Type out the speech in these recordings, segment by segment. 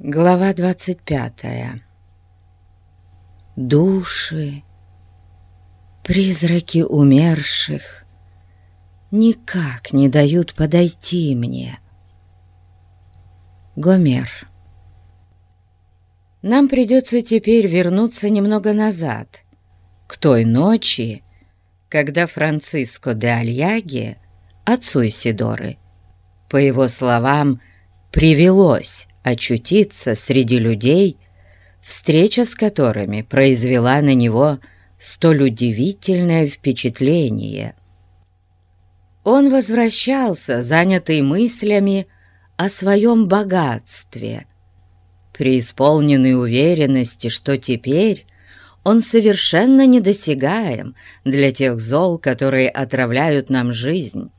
Глава двадцать пятая. Души, призраки умерших никак не дают подойти мне. Гомер. Нам придется теперь вернуться немного назад, к той ночи, когда Франциско де Альяге, отцу Исидоры, по его словам, привелось очутиться среди людей, встреча с которыми произвела на него столь удивительное впечатление. Он возвращался, занятый мыслями о своем богатстве, преисполненной уверенности, что теперь он совершенно недосягаем для тех зол, которые отравляют нам жизнь,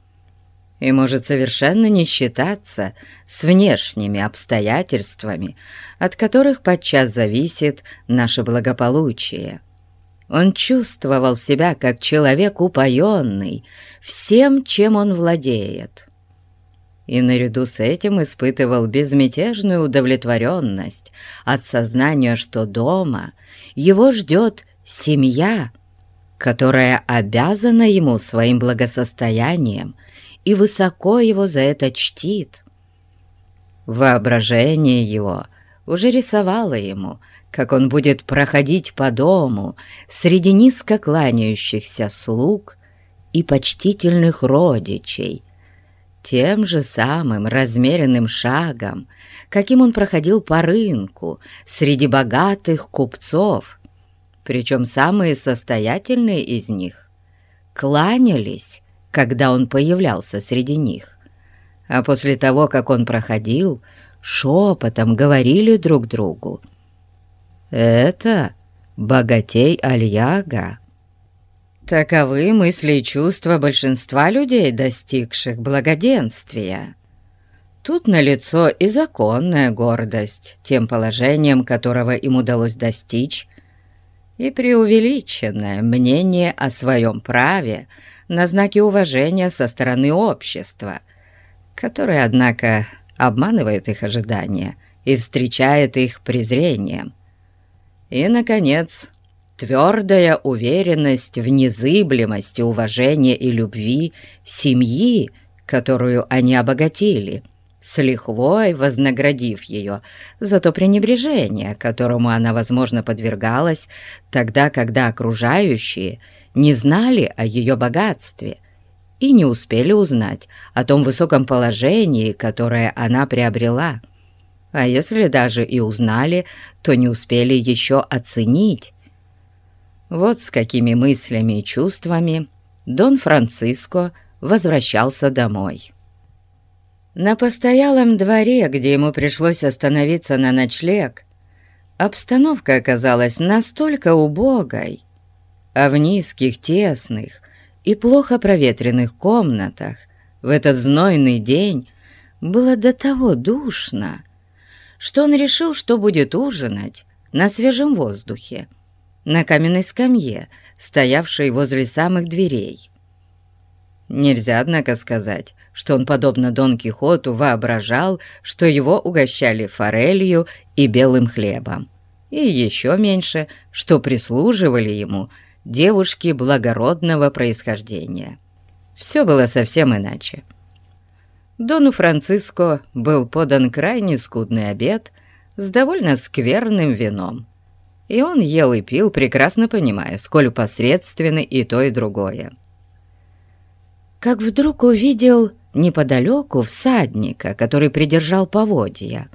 и может совершенно не считаться с внешними обстоятельствами, от которых подчас зависит наше благополучие. Он чувствовал себя как человек упоенный всем, чем он владеет. И наряду с этим испытывал безмятежную удовлетворенность от сознания, что дома его ждет семья, которая обязана ему своим благосостоянием и высоко его за это чтит. Воображение его уже рисовало ему, как он будет проходить по дому среди низко кланяющихся слуг и почтительных родичей, тем же самым размеренным шагом, каким он проходил по рынку среди богатых купцов, причем самые состоятельные из них кланялись когда он появлялся среди них. А после того, как он проходил, шепотом говорили друг другу. «Это богатей Альяга». Таковы мысли и чувства большинства людей, достигших благоденствия. Тут налицо и законная гордость тем положением, которого им удалось достичь, и преувеличенное мнение о своем праве на знаки уважения со стороны общества, которое, однако, обманывает их ожидания и встречает их презрением. И, наконец, твердая уверенность в незыблемости уважения и любви семьи, которую они обогатили, с лихвой вознаградив ее за то пренебрежение, которому она, возможно, подвергалась тогда, когда окружающие – не знали о ее богатстве и не успели узнать о том высоком положении, которое она приобрела. А если даже и узнали, то не успели еще оценить. Вот с какими мыслями и чувствами Дон Франциско возвращался домой. На постоялом дворе, где ему пришлось остановиться на ночлег, обстановка оказалась настолько убогой, а в низких, тесных и плохо проветренных комнатах в этот знойный день было до того душно, что он решил, что будет ужинать на свежем воздухе, на каменной скамье, стоявшей возле самых дверей. Нельзя, однако, сказать, что он, подобно Дон Кихоту, воображал, что его угощали форелью и белым хлебом, и еще меньше, что прислуживали ему – девушки благородного происхождения. Все было совсем иначе. Дону Франциско был подан крайне скудный обед с довольно скверным вином, и он ел и пил, прекрасно понимая, сколь посредственны и то, и другое. Как вдруг увидел неподалеку всадника, который придержал поводья,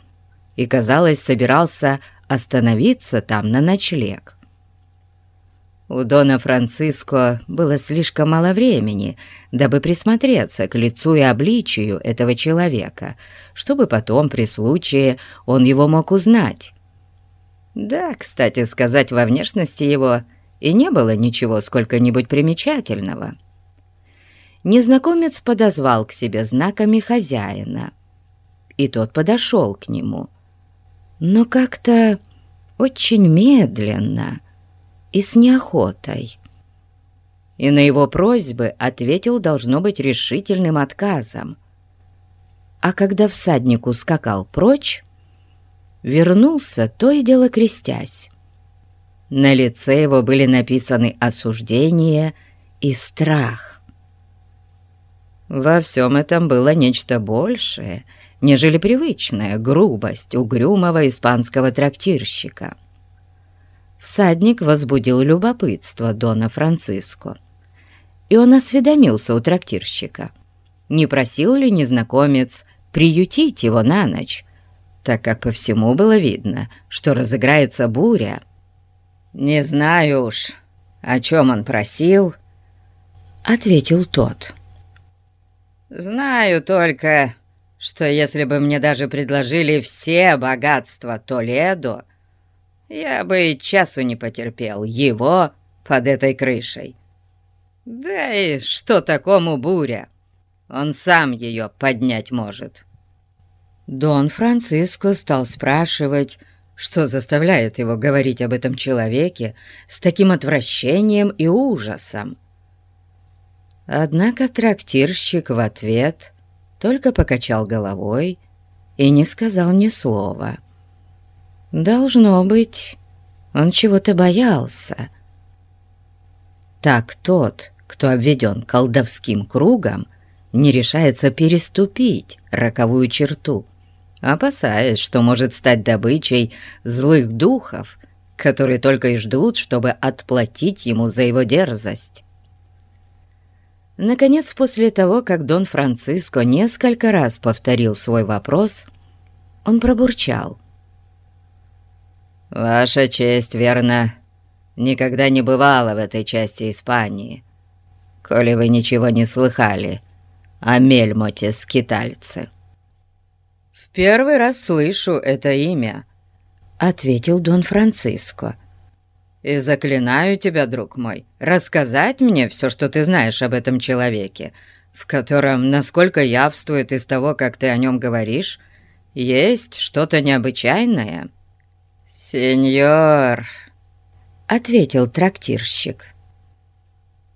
и, казалось, собирался остановиться там на ночлег. У Дона Франциско было слишком мало времени, дабы присмотреться к лицу и обличию этого человека, чтобы потом, при случае, он его мог узнать. Да, кстати сказать, во внешности его и не было ничего сколько-нибудь примечательного. Незнакомец подозвал к себе знаками хозяина, и тот подошел к нему, но как-то очень медленно — и с неохотой. И на его просьбы ответил, должно быть, решительным отказом. А когда всадник ускакал прочь, вернулся, то и дело крестясь. На лице его были написаны осуждение и страх. Во всем этом было нечто большее, нежели привычная грубость угрюмого испанского трактирщика. Всадник возбудил любопытство Дона Франциско, и он осведомился у трактирщика, не просил ли незнакомец приютить его на ночь, так как по всему было видно, что разыграется буря. «Не знаю уж, о чем он просил», — ответил тот. «Знаю только, что если бы мне даже предложили все богатства Толедо, я бы и часу не потерпел его под этой крышей. Да и что такому буря? Он сам ее поднять может». Дон Франциско стал спрашивать, что заставляет его говорить об этом человеке с таким отвращением и ужасом. Однако трактирщик в ответ только покачал головой и не сказал ни слова. Должно быть, он чего-то боялся. Так тот, кто обведен колдовским кругом, не решается переступить роковую черту, опасаясь, что может стать добычей злых духов, которые только и ждут, чтобы отплатить ему за его дерзость. Наконец, после того, как Дон Франциско несколько раз повторил свой вопрос, он пробурчал. «Ваша честь, верно, никогда не бывала в этой части Испании, коли вы ничего не слыхали о Мельмоте-скитальце». «В первый раз слышу это имя», — ответил Дон Франциско. «И заклинаю тебя, друг мой, рассказать мне все, что ты знаешь об этом человеке, в котором, насколько явствует из того, как ты о нем говоришь, есть что-то необычайное». «Сеньор», — ответил трактирщик, —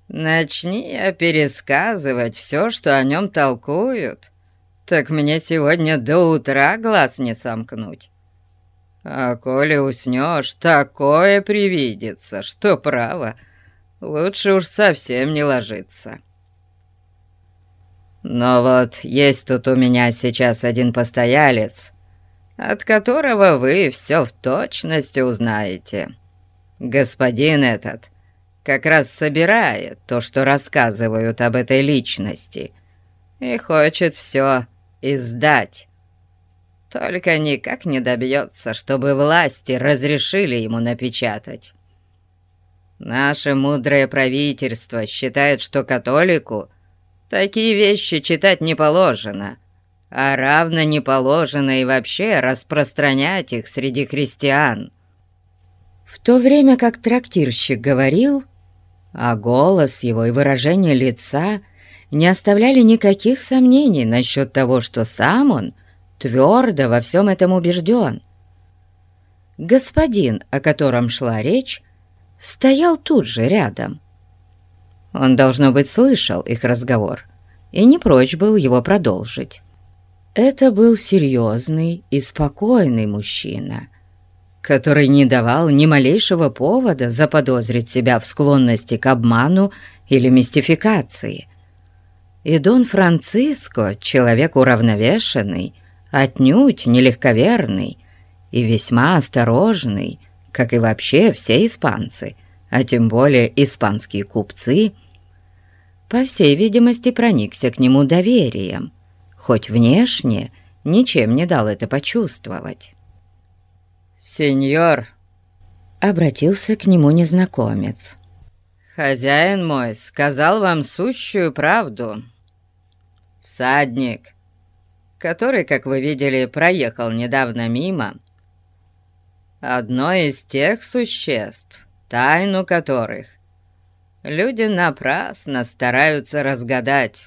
Начни я пересказывать все, что о нем толкуют, так мне сегодня до утра глаз не сомкнуть. А коли уснешь, такое привидится, что право, лучше уж совсем не ложиться. Но вот есть тут у меня сейчас один постоялец, от которого вы все в точности узнаете. Господин этот — как раз собирает то, что рассказывают об этой личности, и хочет все издать. Только никак не добьется, чтобы власти разрешили ему напечатать. Наше мудрое правительство считает, что католику такие вещи читать не положено, а равно не положено и вообще распространять их среди христиан. В то время как трактирщик говорил, а голос его и выражение лица не оставляли никаких сомнений насчет того, что сам он твердо во всем этом убежден. Господин, о котором шла речь, стоял тут же рядом. Он, должно быть, слышал их разговор и не прочь был его продолжить. Это был серьезный и спокойный мужчина — который не давал ни малейшего повода заподозрить себя в склонности к обману или мистификации. И Дон Франциско, человек уравновешенный, отнюдь нелегковерный и весьма осторожный, как и вообще все испанцы, а тем более испанские купцы, по всей видимости проникся к нему доверием, хоть внешне ничем не дал это почувствовать. «Сеньор!» — обратился к нему незнакомец. «Хозяин мой сказал вам сущую правду. Всадник, который, как вы видели, проехал недавно мимо, одно из тех существ, тайну которых люди напрасно стараются разгадать.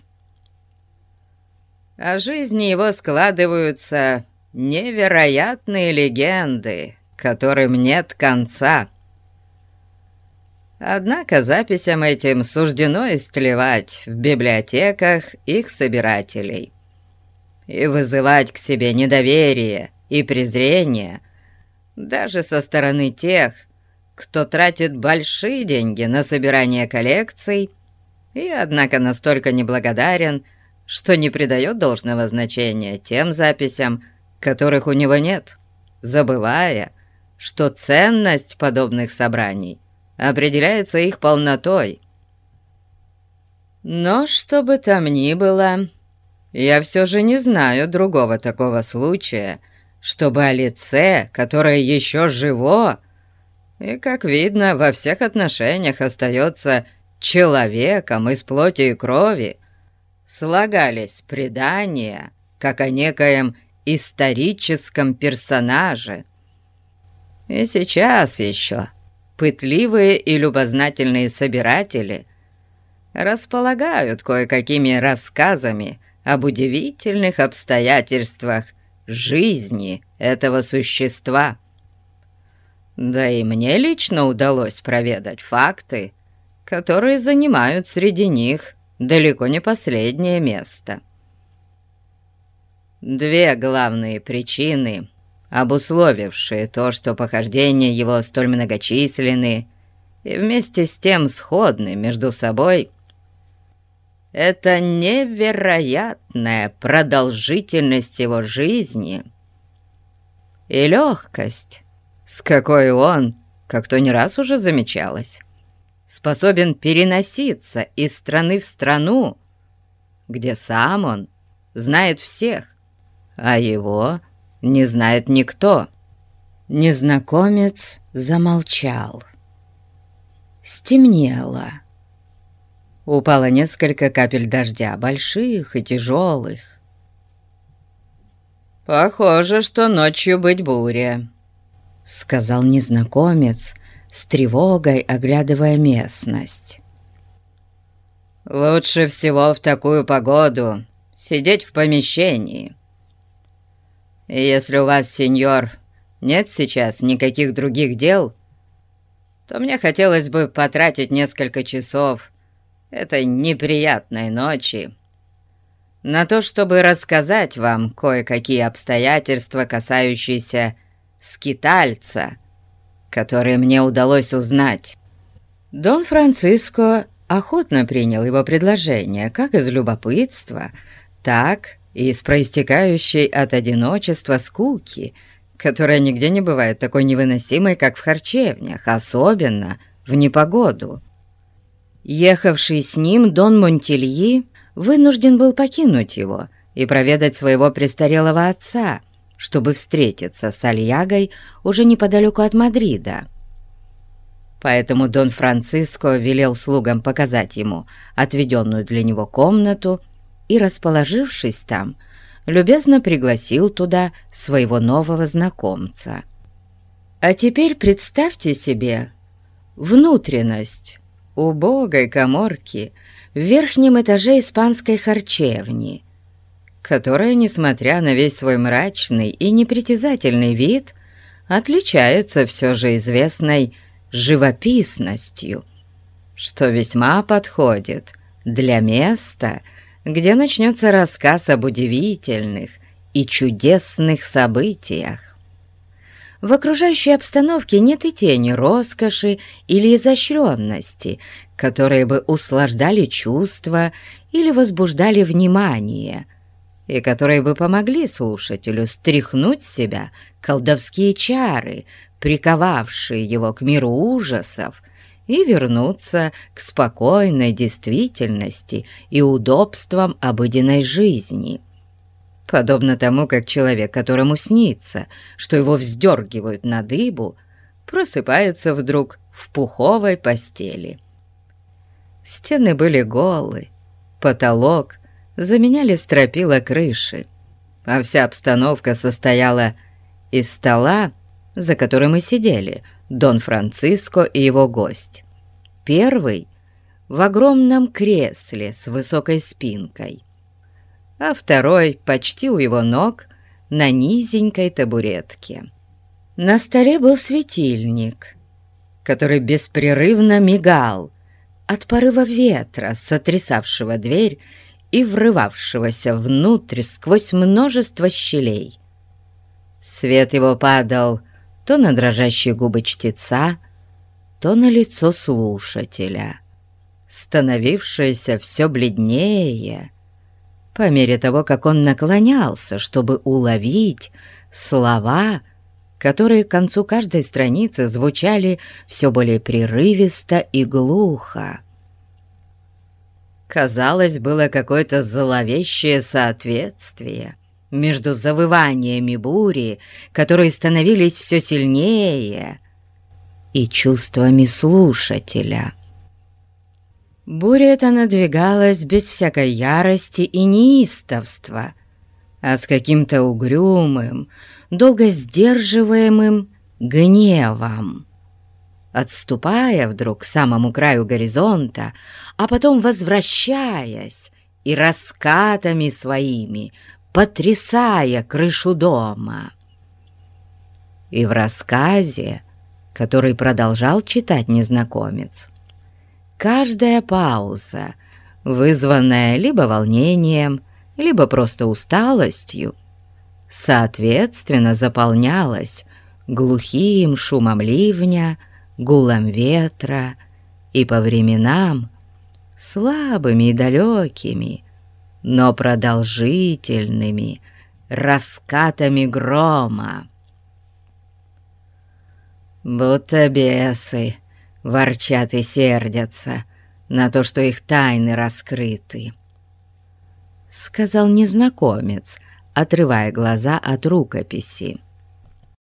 О жизни его складываются невероятные легенды, которым нет конца. Однако записям этим суждено истлевать в библиотеках их собирателей и вызывать к себе недоверие и презрение даже со стороны тех, кто тратит большие деньги на собирание коллекций и, однако, настолько неблагодарен, что не придает должного значения тем записям, которых у него нет, забывая, что ценность подобных собраний определяется их полнотой. Но что бы там ни было, я все же не знаю другого такого случая, чтобы о лице, которое еще живо, и, как видно, во всех отношениях остается человеком из плоти и крови, слагались предания, как о некоем историческом персонаже. И сейчас еще пытливые и любознательные собиратели располагают кое-какими рассказами об удивительных обстоятельствах жизни этого существа. Да и мне лично удалось проведать факты, которые занимают среди них далеко не последнее место. Две главные причины, обусловившие то, что похождения его столь многочисленны и вместе с тем сходны между собой – это невероятная продолжительность его жизни и легкость, с какой он, как то не раз уже замечалось, способен переноситься из страны в страну, где сам он знает всех, а его не знает никто. Незнакомец замолчал. Стемнело. Упало несколько капель дождя, больших и тяжелых. «Похоже, что ночью быть буря», — сказал незнакомец, с тревогой оглядывая местность. «Лучше всего в такую погоду сидеть в помещении. Если у вас, сеньор, нет сейчас никаких других дел, то мне хотелось бы потратить несколько часов этой неприятной ночи на то, чтобы рассказать вам кое-какие обстоятельства, касающиеся скитальца, которые мне удалось узнать. Дон Франциско охотно принял его предложение как из любопытства, так и из проистекающей от одиночества скуки, которая нигде не бывает такой невыносимой, как в харчевнях, особенно в непогоду. Ехавший с ним Дон Монтельи вынужден был покинуть его и проведать своего престарелого отца, чтобы встретиться с Альягой уже неподалеку от Мадрида. Поэтому Дон Франциско велел слугам показать ему отведенную для него комнату и, расположившись там, любезно пригласил туда своего нового знакомца. А теперь представьте себе внутренность убогой коморки в верхнем этаже испанской харчевни, которая, несмотря на весь свой мрачный и непритязательный вид, отличается все же известной живописностью, что весьма подходит для места, где начнется рассказ об удивительных и чудесных событиях. В окружающей обстановке нет и тени роскоши или изощренности, которые бы услаждали чувства или возбуждали внимание, и которые бы помогли слушателю стряхнуть с себя колдовские чары, приковавшие его к миру ужасов, и вернуться к спокойной действительности и удобствам обыденной жизни подобно тому, как человек, которому снится, что его вздергивают на дыбу, просыпается вдруг в пуховой постели. Стены были голы, потолок заменяли стропила крыши, а вся обстановка состояла из стола, за которым и сидели Дон Франциско и его гость. Первый — в огромном кресле с высокой спинкой — а второй почти у его ног на низенькой табуретке. На столе был светильник, который беспрерывно мигал от порыва ветра, сотрясавшего дверь и врывавшегося внутрь сквозь множество щелей. Свет его падал то на дрожащие губы чтеца, то на лицо слушателя, становившееся все бледнее по мере того, как он наклонялся, чтобы уловить слова, которые к концу каждой страницы звучали все более прерывисто и глухо. Казалось, было какое-то зловещее соответствие между завываниями бури, которые становились все сильнее, и чувствами слушателя. Буря эта надвигалась без всякой ярости и неистовства, а с каким-то угрюмым, долго сдерживаемым гневом. Отступая вдруг к самому краю горизонта, а потом возвращаясь и раскатами своими, потрясая крышу дома. И в рассказе, который продолжал читать незнакомец, каждая пауза, вызванная либо волнением, либо просто усталостью, соответственно заполнялась глухим шумом ливня, гулом ветра и по временам слабыми и далекими, но продолжительными раскатами грома. Будто бесы ворчат и сердятся на то, что их тайны раскрыты, — сказал незнакомец, отрывая глаза от рукописи.